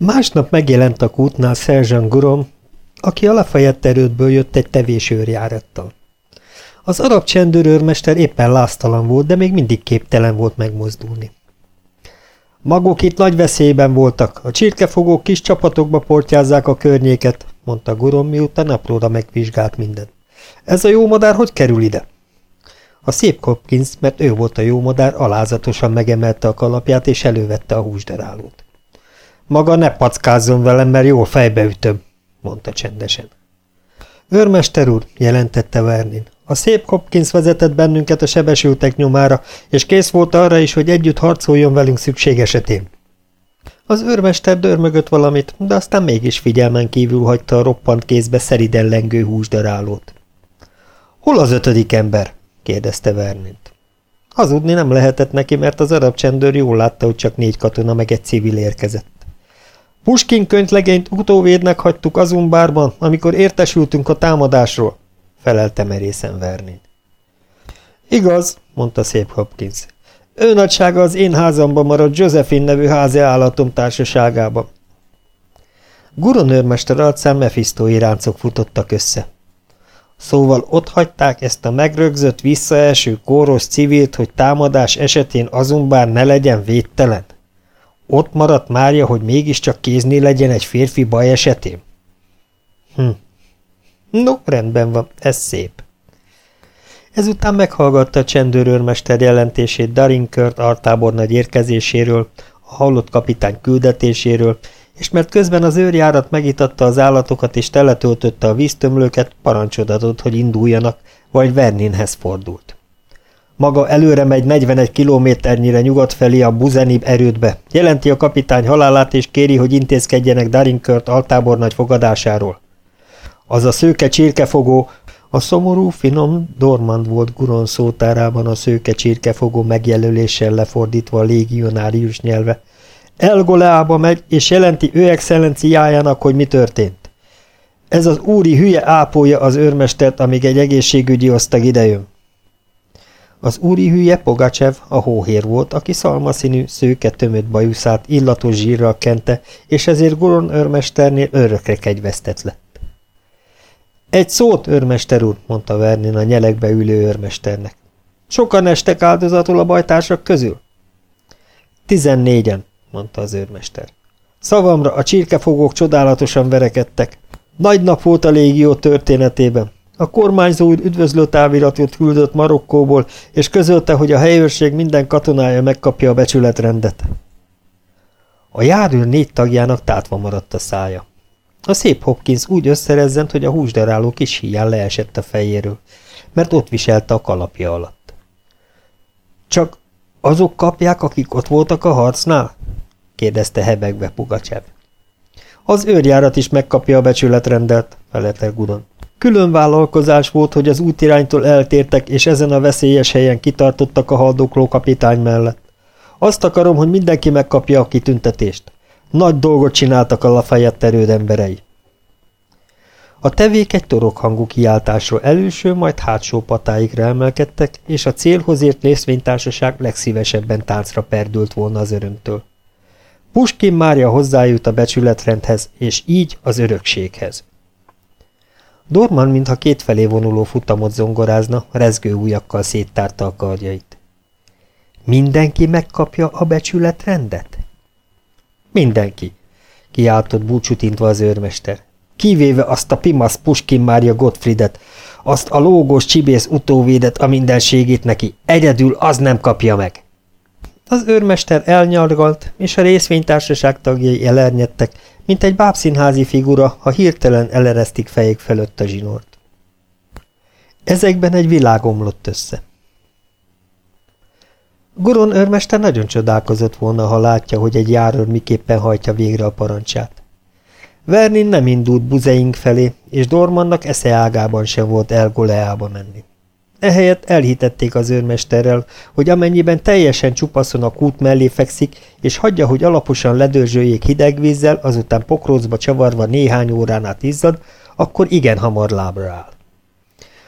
Másnap megjelent a kútnál Sergeant Gurom, aki a Lafayette erődből jött egy tevésőrjárattal. Az arab csendőrőrmester éppen láztalan volt, de még mindig képtelen volt megmozdulni. Maguk itt nagy veszélyben voltak, a csirkefogók kis csapatokba portyázzák a környéket, mondta Gurom, miután apróra megvizsgált mindent. Ez a jó madár hogy kerül ide? A szép Hopkins, mert ő volt a jó madár, alázatosan megemelte a kalapját és elővette a húsderálót. Maga ne packázzon velem, mert jól fejbeütöm, mondta csendesen. Őrmester úr, jelentette Vernin, a szép Hopkins vezetett bennünket a sebesültek nyomára, és kész volt arra is, hogy együtt harcoljon velünk szükség esetén. Az őrmester dörmögött valamit, de aztán mégis figyelmen kívül hagyta a roppant kézbe szeriden lengő húsdarálót. – Hol az ötödik ember? – kérdezte Vernint. Hazudni nem lehetett neki, mert az arab csendőr jól látta, hogy csak négy katona meg egy civil érkezett. Puskin könyvlegényt utóvédnek hagytuk Azumbárban, amikor értesültünk a támadásról – felelte merészen Vernin. Igaz, mondta szép Hopkins. Ő nagysága az én házamban maradt Josephine nevű házi állatom társaságában. Guron őrmester arcán Mephistói ráncok futottak össze. Szóval ott hagyták ezt a megrögzött, visszaeső kóros civilt, hogy támadás esetén azon bár ne legyen védtelen? Ott maradt Mária, hogy mégiscsak kézni legyen egy férfi baj esetén? Hm, No, rendben van, ez szép. Ezután meghallgatta a csendőrőrmester jelentését Darinkört artábornagy érkezéséről, a hallott kapitány küldetéséről, és mert közben az őrjárat megitatta az állatokat és teletöltötte a víztömlőket, parancsot adott, hogy induljanak, vagy Verninhez fordult. Maga előre megy 41 kilométernyire nyugat felé a Buzenib erődbe, jelenti a kapitány halálát és kéri, hogy intézkedjenek Darinkört altábornagy fogadásáról. Az a szőke csirkefogó, a szomorú, finom Dormand volt Guron szótárában a szőke csirkefogó megjelöléssel lefordítva a légionárius nyelve. Elgoleába megy, és jelenti ő excellenciájának, hogy mi történt. Ez az úri hülye ápolja az őrmestert, amíg egy egészségügyi osztag idejön. Az úri hülye Pogacsev a hóhér volt, aki szalmaszínű, szőke tömött bajuszát illatos zsírral kente, és ezért Guron őrmesternél örökre kegyvesztett lett. Egy szót, őrmester úr, mondta Vernin a nyelekbe ülő őrmesternek. Sokan estek áldozatul a bajtársak közül? Tizennégyen, mondta az őrmester. Szavamra a csirkefogók csodálatosan verekedtek. Nagy nap volt a légió történetében. A kormányzó úr üdvözlő táviratot küldött Marokkóból, és közölte, hogy a helyőrség minden katonája megkapja a becsületrendet. A járőr négy tagjának tátva maradt a szája. A szép Hopkins úgy összerezzent, hogy a húsdaráló kis híján leesett a fejéről, mert ott viselte a kalapja alatt. Csak azok kapják, akik ott voltak a harcnál? kérdezte hebegve Pugacsev. Az őrjárat is megkapja a becsületrendet, felelte Gudon. Külön vállalkozás volt, hogy az útiránytól eltértek, és ezen a veszélyes helyen kitartottak a haldokló kapitány mellett. Azt akarom, hogy mindenki megkapja a kitüntetést. Nagy dolgot csináltak a Lafayette erőd emberei. A tevék egy hangú kiáltásról előső, majd hátsó patáikra emelkedtek, és a célhoz ért részvénytársaság legszívesebben táncra perdült volna az örömtől. Puskin Mária hozzájut a becsületrendhez, és így az örökséghez. Dorman, mintha kétfelé vonuló futamot zongorázna, rezgő ujjakkal széttárta a kardjait. Mindenki megkapja a becsületrendet? Mindenki, kiáltott búcsútintva az őrmester. Kivéve azt a Pimasz Puskin Mária Gottfriedet, azt a lógós csibész utóvédet a mindenségét neki, egyedül az nem kapja meg. Az őrmester elnyargalt, és a részvénytársaság tagjai elernyedtek, mint egy bábszínházi figura, ha hirtelen eleresztik fejék fölött a zsinort. Ezekben egy világ omlott össze. Guron őrmester nagyon csodálkozott volna, ha látja, hogy egy járőr miképpen hajtja végre a parancsát. Vernin nem indult buzeink felé, és Dormannak esze ágában sem volt El Goleába menni. Ehelyett elhitették az őrmesterrel, hogy amennyiben teljesen csupaszon a kút mellé fekszik, és hagyja, hogy alaposan ledörzsöljék hideg vízzel, azután pokrócba csavarva néhány órán át izzad, akkor igen hamar lábra áll.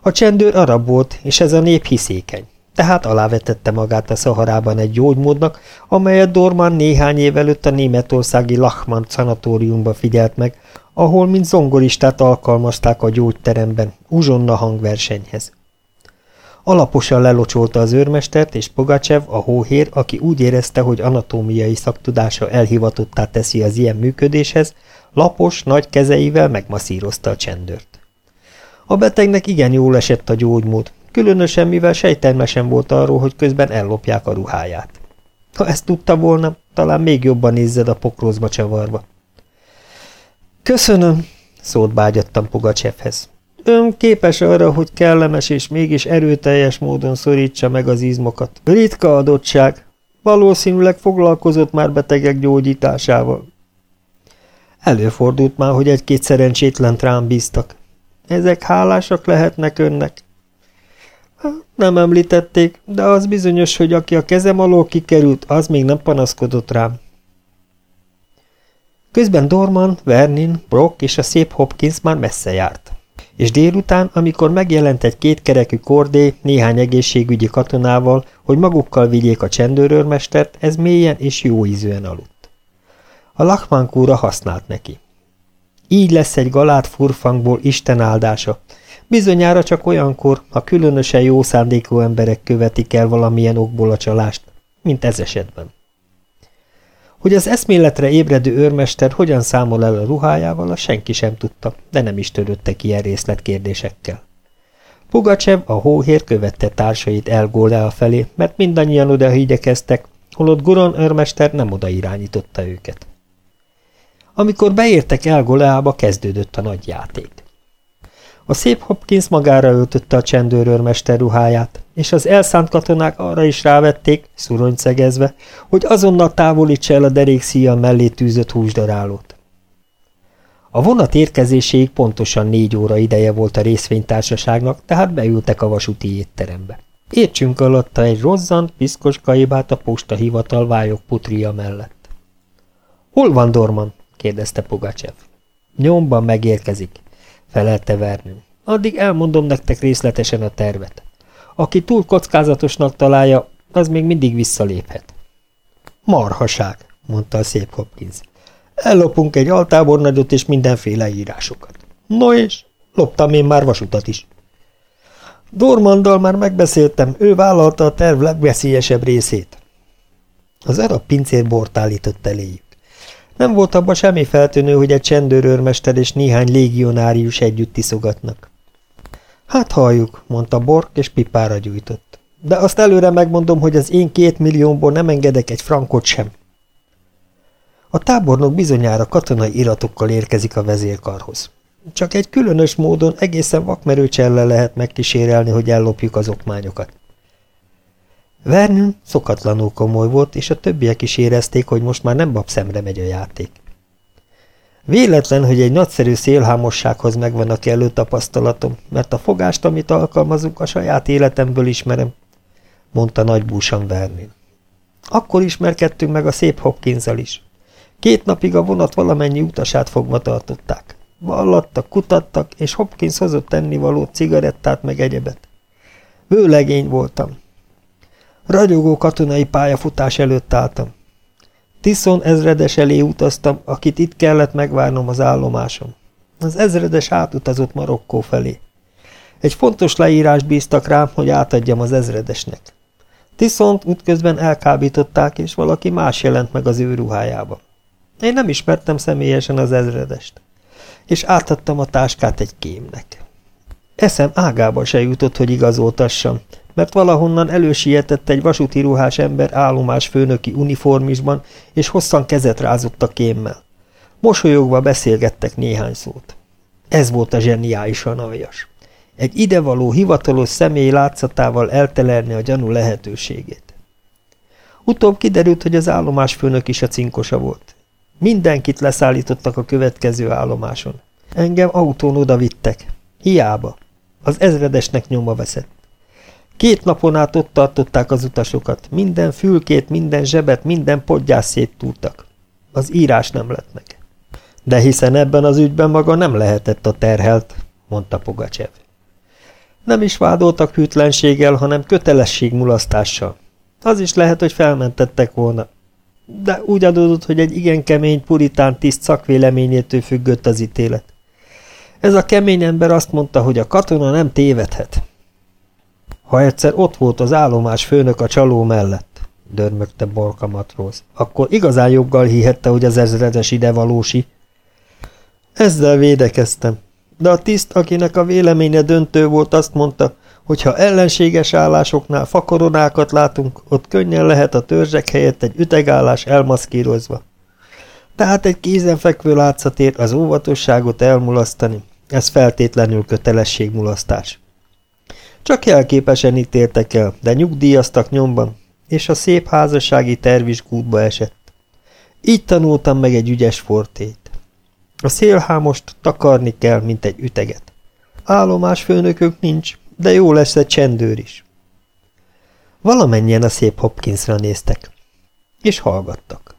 A csendőr arab volt, és ez a nép hiszékeny. tehát alávetette magát a Szaharában egy gyógymódnak, amelyet Dorman néhány év előtt a németországi Lachmann szanatóriumban figyelt meg, ahol mint zongoristát alkalmazták a gyógyteremben, uzsonna hangversenyhez. Alaposan lelocsolta az őrmestert, és Pogacsev, a hóhér, aki úgy érezte, hogy anatómiai szaktudása elhivatottá teszi az ilyen működéshez, lapos, nagy kezeivel megmasszírozta a csendőrt. A betegnek igen jól esett a gyógymód, különösen mivel sejtelmesen volt arról, hogy közben ellopják a ruháját. Ha ezt tudta volna, talán még jobban nézzed a pokrózba csavarba. Köszönöm, szólt bágyattam Pugacsevhez. Ön képes arra, hogy kellemes és mégis erőteljes módon szorítsa meg az izmokat. Ritka adottság. Valószínűleg foglalkozott már betegek gyógyításával. Előfordult már, hogy egy-két szerencsétlen rám bíztak. Ezek hálásak lehetnek önnek. Nem említették, de az bizonyos, hogy aki a kezem alól kikerült, az még nem panaszkodott rám. Közben Dorman, Vernin, Brock és a szép Hopkins már messze járt. És délután, amikor megjelent egy kétkerekű kordé néhány egészségügyi katonával, hogy magukkal vigyék a csendőrőrmestert, ez mélyen és jó ízűen aludt. A lakmánkúra használt neki. Így lesz egy galát furfangból Isten áldása. Bizonyára csak olyankor, ha különösen jó szándékú emberek követik el valamilyen okból a csalást, mint ez esetben. Hogy az eszméletre ébredő őrmester hogyan számol el a ruhájával, a senki sem tudta, de nem is törődtek ilyen részletkérdésekkel. Pugacsev, a hóhér követte társait Elgólea felé, mert mindannyian oda igyekeztek, holott Goron őrmester nem oda irányította őket. Amikor beértek Elgoleába, kezdődött a nagy játék. A szép Hopkins magára öltötte a csendőrőrmester ruháját, és az elszánt katonák arra is rávették, szurony szegezve, hogy azonnal távolítsa el a derékszíja mellé tűzött húsdarálót. A vonat érkezéséig pontosan négy óra ideje volt a részvénytársaságnak, tehát beültek a vasúti étterembe. Értsünk alatta egy rozzant, piszkos kaibát a posta hivatal vályok putria mellett. – Hol van Dorman? – kérdezte Pogacsev. – Nyomban megérkezik felelte Vernon. Addig elmondom nektek részletesen a tervet. Aki túl kockázatosnak találja, az még mindig visszaléphet. Marhaság, mondta a szép Hopkins. Ellopunk egy altábornagyot és mindenféle írásokat. No és? Loptam én már vasutat is. Dormandal már megbeszéltem, ő vállalta a terv legveszélyesebb részét. Az arab pincér bort állított eléjük. Nem volt abban semmi feltűnő, hogy egy csendőrőrmester és néhány légionárius együtt iszogatnak. Hát halljuk, mondta Bork, és pipára gyújtott. De azt előre megmondom, hogy az én két milliómból nem engedek egy frankot sem. A tábornok bizonyára katonai iratokkal érkezik a vezérkarhoz. Csak egy különös módon egészen vakmerő cselle lehet megkísérelni, hogy ellopjuk az okmányokat. Vernon szokatlanul komoly volt, és a többiek is érezték, hogy most már nem babszemre megy a játék. Véletlen, hogy egy nagyszerű szélhámossághoz megvan a kellő tapasztalatom, mert a fogást, amit alkalmazunk, a saját életemből ismerem, mondta nagy búsan Vernon. Akkor ismerkedtünk meg a szép hopkins is. Két napig a vonat valamennyi utasát fogva tartották. Vallattak, kutattak, és Hopkins hozott tennivalót, cigarettát meg egyebet. Vőlegény voltam, Ragyogó katonai pályafutás előtt álltam. Tiszon ezredes elé utaztam, akit itt kellett megvárnom az állomásom. Az ezredes átutazott Marokkó felé. Egy fontos leírás bíztak rám, hogy átadjam az ezredesnek. Tiszont útközben elkábították, és valaki más jelent meg az ő ruhájába. Én nem ismertem személyesen az ezredest, és átadtam a táskát egy kémnek. Eszem ágába se jutott, hogy igazoltassam, mert valahonnan elősietett egy vasúti ruhás ember állomás főnöki uniformisban, és hosszan kezet rázott a kémmel. Mosolyogva beszélgettek néhány szót. Ez volt a zseniálisan aljas. Egy idevaló hivatalos személy látszatával eltelerni a gyanú lehetőségét. Utóbb kiderült, hogy az állomás főnök is a cinkosa volt. Mindenkit leszállítottak a következő állomáson. Engem autón oda vittek. Hiába. Az ezredesnek nyoma veszett. Két napon át ott tartották az utasokat, minden fülkét, minden zsebet, minden podgyász széttúltak. Az írás nem lett meg. De hiszen ebben az ügyben maga nem lehetett a terhelt, mondta Pogacsev. Nem is vádoltak hűtlenséggel, hanem kötelességmulasztással. Az is lehet, hogy felmentettek volna. De úgy adódott, hogy egy igen kemény puritán tiszt szakvéleményétől függött az ítélet. Ez a kemény ember azt mondta, hogy a katona nem tévedhet. Ha egyszer ott volt az állomás főnök a csaló mellett, dörmögte Borka matróz, akkor igazán joggal hihette, hogy az ezredes ide valósi. Ezzel védekeztem, de a tiszt, akinek a véleménye döntő volt, azt mondta, hogy ha ellenséges állásoknál fakoronákat látunk, ott könnyen lehet a törzsek helyett egy ütegállás elmaszkírozva. Tehát egy kézenfekvő látszatért az óvatosságot elmulasztani, ez feltétlenül kötelességmulasztás. Csak jelképesen ítéltek el, de nyugdíjaztak nyomban, és a szép házassági terv is kútba esett. Így tanultam meg egy ügyes fortét. A szélhámost takarni kell, mint egy üteget. Állomás főnökök nincs, de jó lesz egy csendőr is. Valamennyien a szép Hopkinsra néztek, és hallgattak.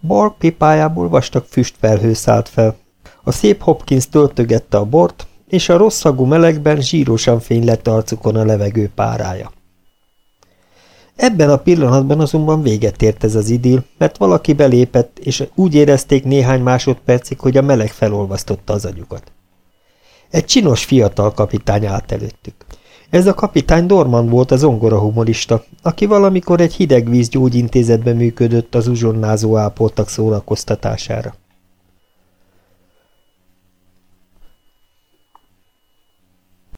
Bark pipájából vastag füstfelhő szállt fel. A szép Hopkins töltögette a bort, és a rosszagú melegben zsírosan fénylett arcukon a levegő párája. Ebben a pillanatban azonban véget ért ez az idil, mert valaki belépett, és úgy érezték néhány másodpercig, hogy a meleg felolvasztotta az agyukat. Egy csinos fiatal kapitány állt előttük. Ez a kapitány Dorman volt az ongora humorista, aki valamikor egy hidegvíz gyógyintézetben működött az uzsonnázó ápoltak szórakoztatására.